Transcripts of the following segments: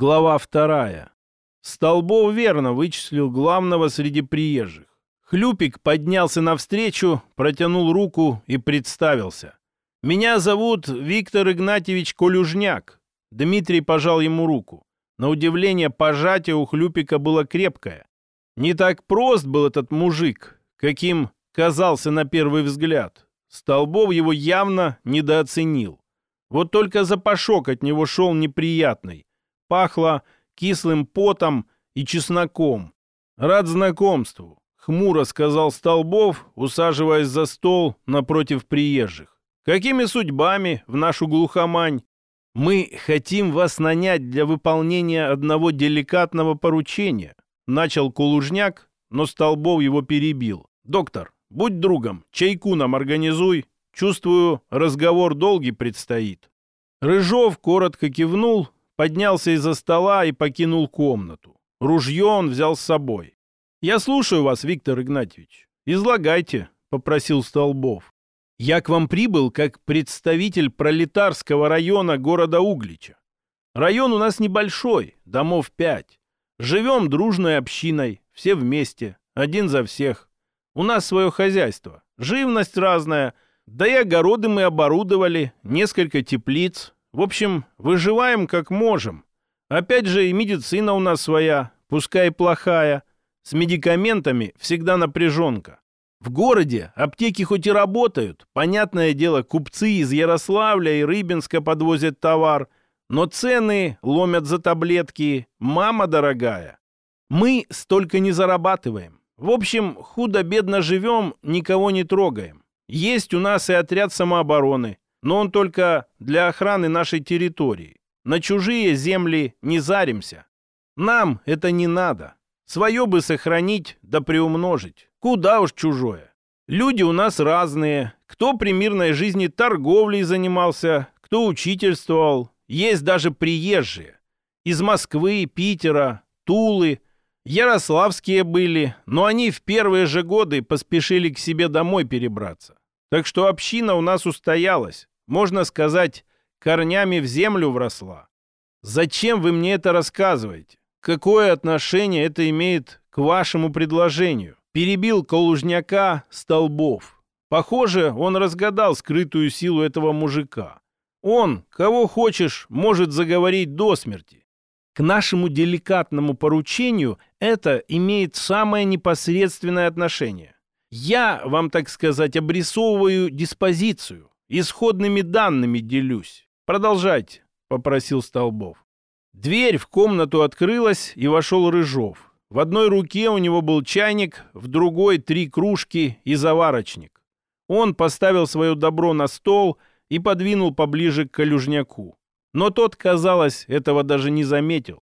Глава вторая. Столбов верно вычислил главного среди приезжих. Хлюпик поднялся навстречу, протянул руку и представился. «Меня зовут Виктор Игнатьевич Колюжняк». Дмитрий пожал ему руку. На удивление, пожатие у Хлюпика было крепкое. Не так прост был этот мужик, каким казался на первый взгляд. Столбов его явно недооценил. Вот только запашок от него шел неприятный. Пахло кислым потом и чесноком. «Рад знакомству», — хмуро сказал Столбов, усаживаясь за стол напротив приезжих. «Какими судьбами в нашу глухомань? Мы хотим вас нанять для выполнения одного деликатного поручения», — начал Кулужняк, но Столбов его перебил. «Доктор, будь другом, чайку нам организуй. Чувствую, разговор долгий предстоит». Рыжов коротко кивнул, поднялся из-за стола и покинул комнату. Ружье он взял с собой. «Я слушаю вас, Виктор Игнатьевич. Излагайте», — попросил Столбов. «Я к вам прибыл как представитель пролетарского района города Углича. Район у нас небольшой, домов пять. Живем дружной общиной, все вместе, один за всех. У нас свое хозяйство, живность разная, да и огороды мы оборудовали, несколько теплиц, в общем, выживаем как можем. Опять же, и медицина у нас своя, пускай плохая. С медикаментами всегда напряженка. В городе аптеки хоть и работают, понятное дело, купцы из Ярославля и Рыбинска подвозят товар, но цены ломят за таблетки. Мама дорогая. Мы столько не зарабатываем. В общем, худо-бедно живем, никого не трогаем. Есть у нас и отряд самообороны но он только для охраны нашей территории. На чужие земли не заримся. Нам это не надо. Свое бы сохранить да приумножить. Куда уж чужое. Люди у нас разные. Кто при мирной жизни торговлей занимался, кто учительствовал. Есть даже приезжие. Из Москвы, Питера, Тулы. Ярославские были, но они в первые же годы поспешили к себе домой перебраться. Так что община у нас устоялась, можно сказать, корнями в землю вросла. Зачем вы мне это рассказываете? Какое отношение это имеет к вашему предложению? Перебил Колужняка Столбов. Похоже, он разгадал скрытую силу этого мужика. Он, кого хочешь, может заговорить до смерти. К нашему деликатному поручению это имеет самое непосредственное отношение. Я вам, так сказать, обрисовываю диспозицию, исходными данными делюсь. Продолжайте, попросил Столбов. Дверь в комнату открылась, и вошел Рыжов. В одной руке у него был чайник, в другой три кружки и заварочник. Он поставил свое добро на стол и подвинул поближе к колюжняку. Но тот, казалось, этого даже не заметил.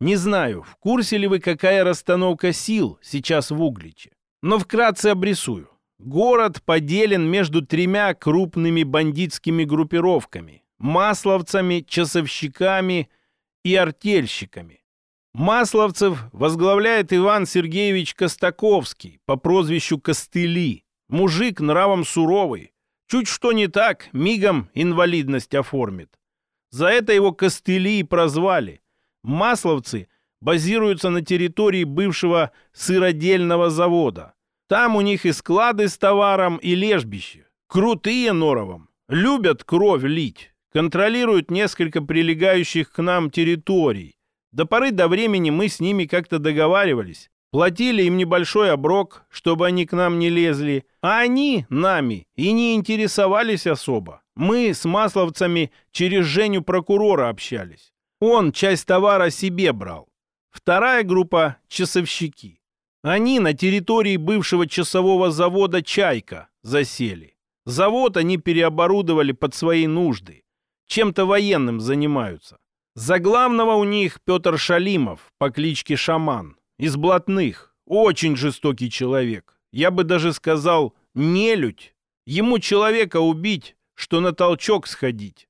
Не знаю, в курсе ли вы, какая расстановка сил сейчас в Угличе. Но вкратце обрисую. Город поделен между тремя крупными бандитскими группировками – масловцами, часовщиками и артельщиками. Масловцев возглавляет Иван Сергеевич Костаковский по прозвищу Костыли. Мужик нравом суровый. Чуть что не так, мигом инвалидность оформит. За это его Костыли и прозвали. Масловцы – базируются на территории бывшего сыродельного завода. Там у них и склады с товаром, и лежбище. Крутые норовом. Любят кровь лить. Контролируют несколько прилегающих к нам территорий. До поры до времени мы с ними как-то договаривались. Платили им небольшой оброк, чтобы они к нам не лезли. А они нами и не интересовались особо. Мы с масловцами через Женю прокурора общались. Он часть товара себе брал. Вторая группа – часовщики. Они на территории бывшего часового завода «Чайка» засели. Завод они переоборудовали под свои нужды. Чем-то военным занимаются. За главного у них Петр Шалимов по кличке Шаман. Из блатных. Очень жестокий человек. Я бы даже сказал, нелюдь. Ему человека убить, что на толчок сходить.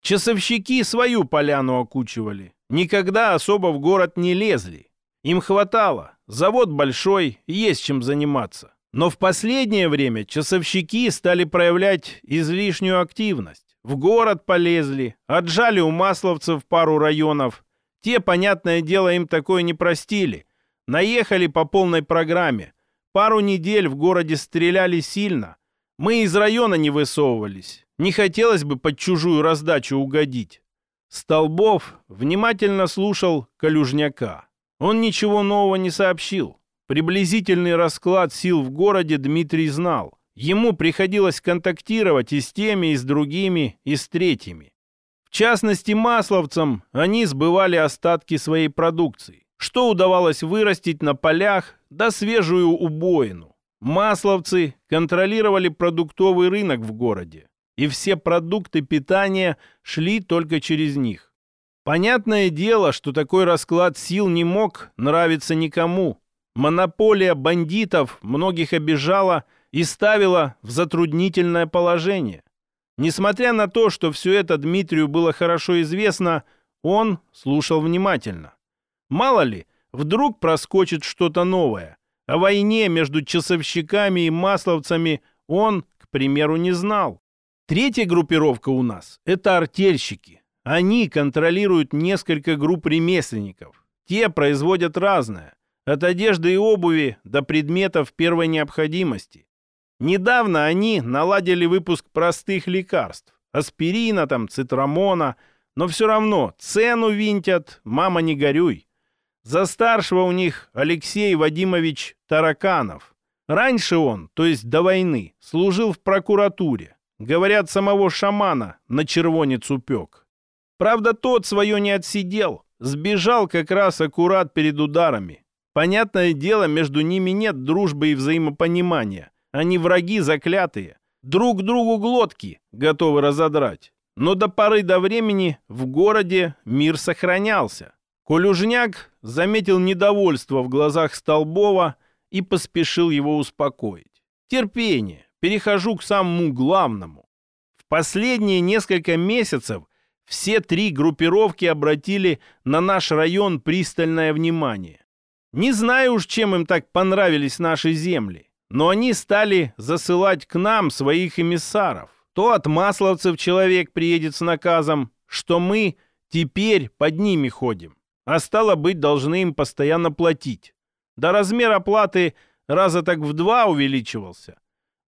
Часовщики свою поляну окучивали. Никогда особо в город не лезли. Им хватало. Завод большой, есть чем заниматься. Но в последнее время часовщики стали проявлять излишнюю активность. В город полезли, отжали у масловцев пару районов. Те, понятное дело, им такое не простили. Наехали по полной программе. Пару недель в городе стреляли сильно. Мы из района не высовывались. Не хотелось бы под чужую раздачу угодить. Столбов внимательно слушал Калюжняка. Он ничего нового не сообщил. Приблизительный расклад сил в городе Дмитрий знал. Ему приходилось контактировать и с теми, и с другими, и с третьими. В частности, масловцам они сбывали остатки своей продукции, что удавалось вырастить на полях, да свежую убоину. Масловцы контролировали продуктовый рынок в городе, и все продукты питания шли только через них. Понятное дело, что такой расклад сил не мог нравиться никому. Монополия бандитов многих обижала и ставила в затруднительное положение. Несмотря на то, что все это Дмитрию было хорошо известно, он слушал внимательно. Мало ли, вдруг проскочит что-то новое. О войне между часовщиками и масловцами он, к примеру, не знал. Третья группировка у нас – это артельщики. Они контролируют несколько групп ремесленников. Те производят разное. От одежды и обуви до предметов первой необходимости. Недавно они наладили выпуск простых лекарств. Аспирина, там, цитрамона. Но все равно цену винтят, мама не горюй. За старшего у них Алексей Вадимович Тараканов. Раньше он, то есть до войны, служил в прокуратуре. Говорят, самого шамана на червонец упек. Правда, тот свое не отсидел. Сбежал как раз аккурат перед ударами. Понятное дело, между ними нет дружбы и взаимопонимания. Они враги заклятые. Друг другу глотки готовы разодрать. Но до поры до времени в городе мир сохранялся. Колюжняк заметил недовольство в глазах Столбова и поспешил его успокоить. Терпение перехожу к самому главному. В последние несколько месяцев все три группировки обратили на наш район пристальное внимание. Не знаю уж, чем им так понравились наши земли, но они стали засылать к нам своих эмиссаров. То от масловцев человек приедет с наказом, что мы теперь под ними ходим, а стало быть, должны им постоянно платить. До размера оплаты раза так в два увеличивался.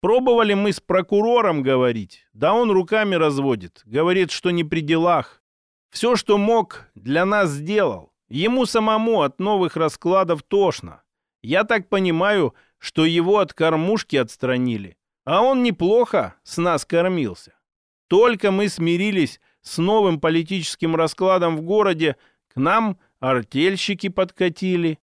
Пробовали мы с прокурором говорить, да он руками разводит, говорит, что не при делах. Все, что мог, для нас сделал. Ему самому от новых раскладов тошно. Я так понимаю, что его от кормушки отстранили, а он неплохо с нас кормился. Только мы смирились с новым политическим раскладом в городе, к нам артельщики подкатили.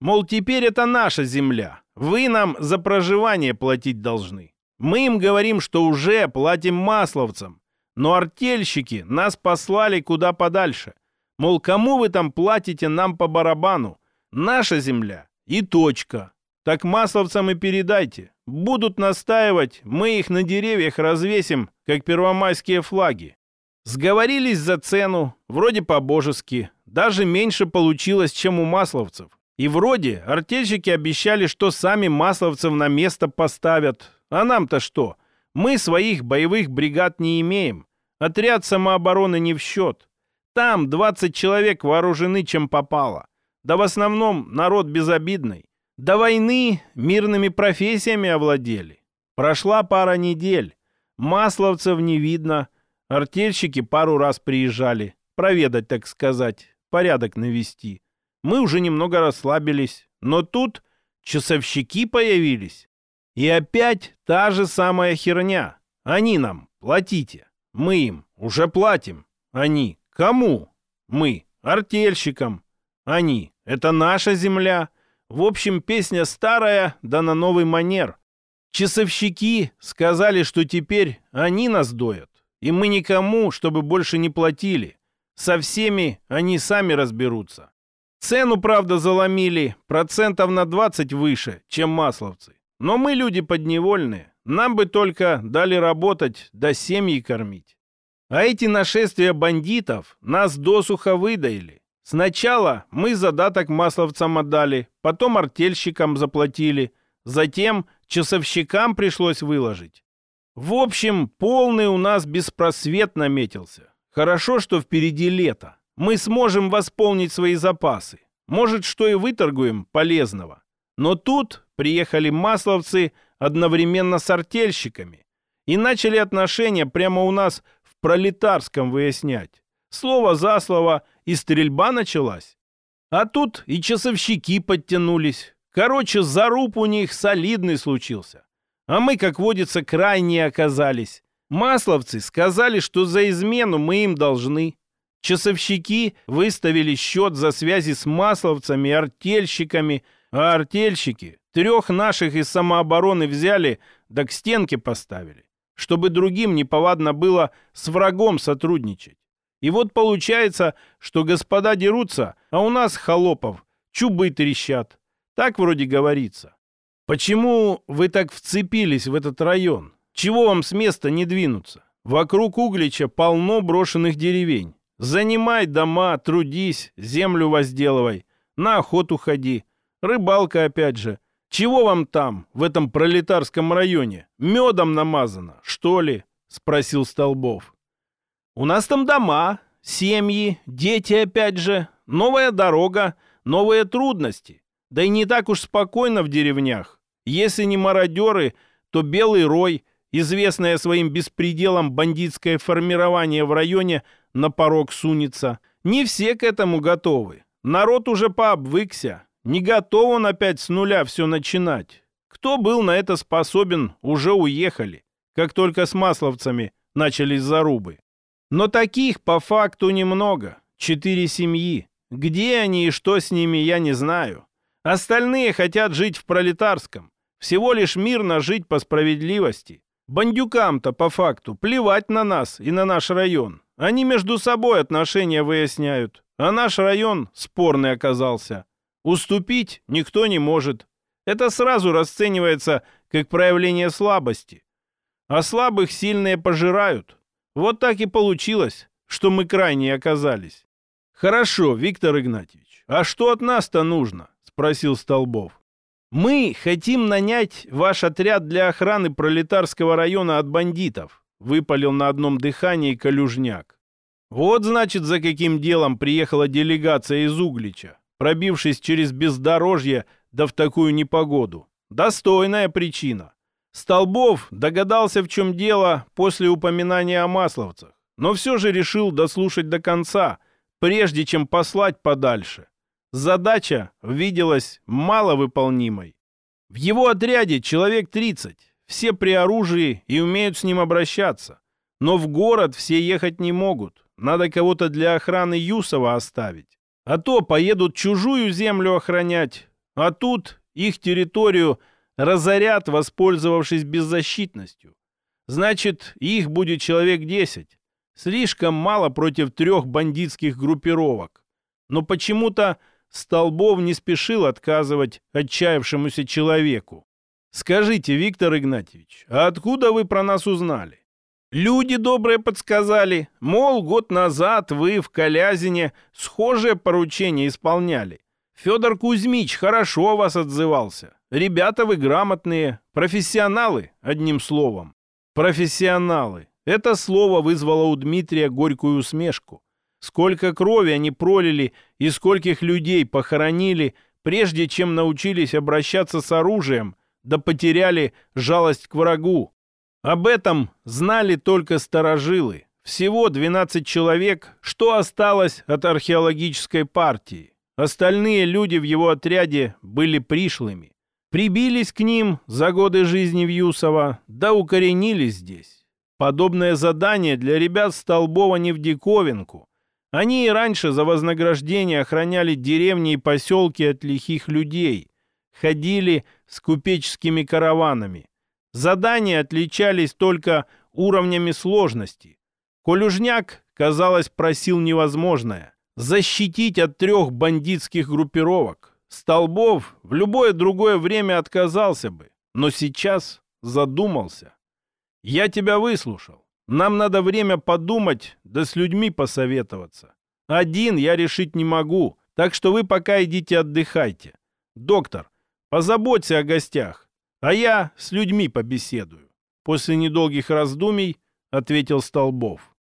Мол, теперь это наша земля, вы нам за проживание платить должны. Мы им говорим, что уже платим масловцам. Но артельщики нас послали куда подальше. Мол, кому вы там платите нам по барабану? Наша земля и точка. Так масловцам и передайте. Будут настаивать, мы их на деревьях развесим, как первомайские флаги. Сговорились за цену, вроде по-божески. Даже меньше получилось, чем у масловцев. И вроде артельщики обещали, что сами масловцев на место поставят. А нам-то что? Мы своих боевых бригад не имеем. Отряд самообороны не в счет. Там 20 человек вооружены чем попало. Да в основном народ безобидный. До войны мирными профессиями овладели. Прошла пара недель. Масловцев не видно. Артельщики пару раз приезжали. Проведать, так сказать. Порядок навести. Мы уже немного расслабились. Но тут часовщики появились. И опять та же самая херня. Они нам платите. Мы им уже платим. Они кому? Мы артельщикам. Они это наша земля. В общем, песня старая, да на новый манер. Часовщики сказали, что теперь они нас доят. И мы никому, чтобы больше не платили. Со всеми они сами разберутся. Цену, правда, заломили процентов на 20 выше, чем масловцы. Но мы люди подневольные. Нам бы только дали работать, да семьи кормить. А эти нашествия бандитов нас досуха выдаили. Сначала мы задаток масловцам отдали, потом артельщикам заплатили, затем часовщикам пришлось выложить. В общем, полный у нас беспросвет наметился. Хорошо, что впереди лето. Мы сможем восполнить свои запасы. Может, что и выторгуем полезного. Но тут приехали масловцы одновременно с артельщиками и начали отношения прямо у нас в пролетарском выяснять. Слово за слово, и стрельба началась. А тут и часовщики подтянулись. Короче, заруб у них солидный случился. А мы, как водится, крайне оказались. Масловцы сказали, что за измену мы им должны. Часовщики выставили счет за связи с масловцами, артельщиками, а артельщики трех наших из самообороны взяли, да к стенке поставили, чтобы другим неповадно было с врагом сотрудничать. И вот получается, что господа дерутся, а у нас, холопов, чубы трещат. Так вроде говорится. Почему вы так вцепились в этот район? Чего вам с места не двинуться? Вокруг Углича полно брошенных деревень. Занимай дома, трудись, землю возделывай, на охоту ходи. Рыбалка опять же. Чего вам там, в этом пролетарском районе? Медом намазано, что ли? Спросил Столбов. У нас там дома, семьи, дети опять же, новая дорога, новые трудности. Да и не так уж спокойно в деревнях. Если не мародеры, то белый рой, известное своим беспределом бандитское формирование в районе, на порог сунется. Не все к этому готовы. Народ уже пообвыкся. Не готов он опять с нуля все начинать. Кто был на это способен, уже уехали. Как только с масловцами начались зарубы. Но таких по факту немного. Четыре семьи. Где они и что с ними, я не знаю. Остальные хотят жить в пролетарском. Всего лишь мирно жить по справедливости. Бандюкам-то по факту плевать на нас и на наш район. Они между собой отношения выясняют, а наш район спорный оказался. Уступить никто не может. Это сразу расценивается как проявление слабости. А слабых сильные пожирают. Вот так и получилось, что мы крайне оказались. Хорошо, Виктор Игнатьевич, а что от нас-то нужно? Спросил Столбов. Мы хотим нанять ваш отряд для охраны пролетарского района от бандитов выпалил на одном дыхании Калюжняк. Вот, значит, за каким делом приехала делегация из Углича, пробившись через бездорожье да в такую непогоду. Достойная причина. Столбов догадался, в чем дело после упоминания о масловцах, но все же решил дослушать до конца, прежде чем послать подальше. Задача виделась маловыполнимой. В его отряде человек 30, все при оружии и умеют с ним обращаться. Но в город все ехать не могут. Надо кого-то для охраны Юсова оставить. А то поедут чужую землю охранять. А тут их территорию разорят, воспользовавшись беззащитностью. Значит, их будет человек десять. Слишком мало против трех бандитских группировок. Но почему-то Столбов не спешил отказывать отчаявшемуся человеку. Скажите, Виктор Игнатьевич, а откуда вы про нас узнали? Люди добрые подсказали, мол, год назад вы в Колязине схожее поручение исполняли. Федор Кузьмич хорошо вас отзывался. Ребята вы грамотные, профессионалы, одним словом. Профессионалы. Это слово вызвало у Дмитрия горькую усмешку. Сколько крови они пролили и скольких людей похоронили, прежде чем научились обращаться с оружием – да потеряли жалость к врагу. Об этом знали только старожилы. Всего 12 человек, что осталось от археологической партии. Остальные люди в его отряде были пришлыми. Прибились к ним за годы жизни в Юсово, да укоренились здесь. Подобное задание для ребят Столбова не в диковинку. Они и раньше за вознаграждение охраняли деревни и поселки от лихих людей – ходили с купеческими караванами. Задания отличались только уровнями сложности. Колюжняк, казалось, просил невозможное – защитить от трех бандитских группировок. Столбов в любое другое время отказался бы, но сейчас задумался. «Я тебя выслушал. Нам надо время подумать, да с людьми посоветоваться. Один я решить не могу, так что вы пока идите отдыхайте. Доктор, Позаботься о гостях, а я с людьми побеседую. После недолгих раздумий ответил Столбов.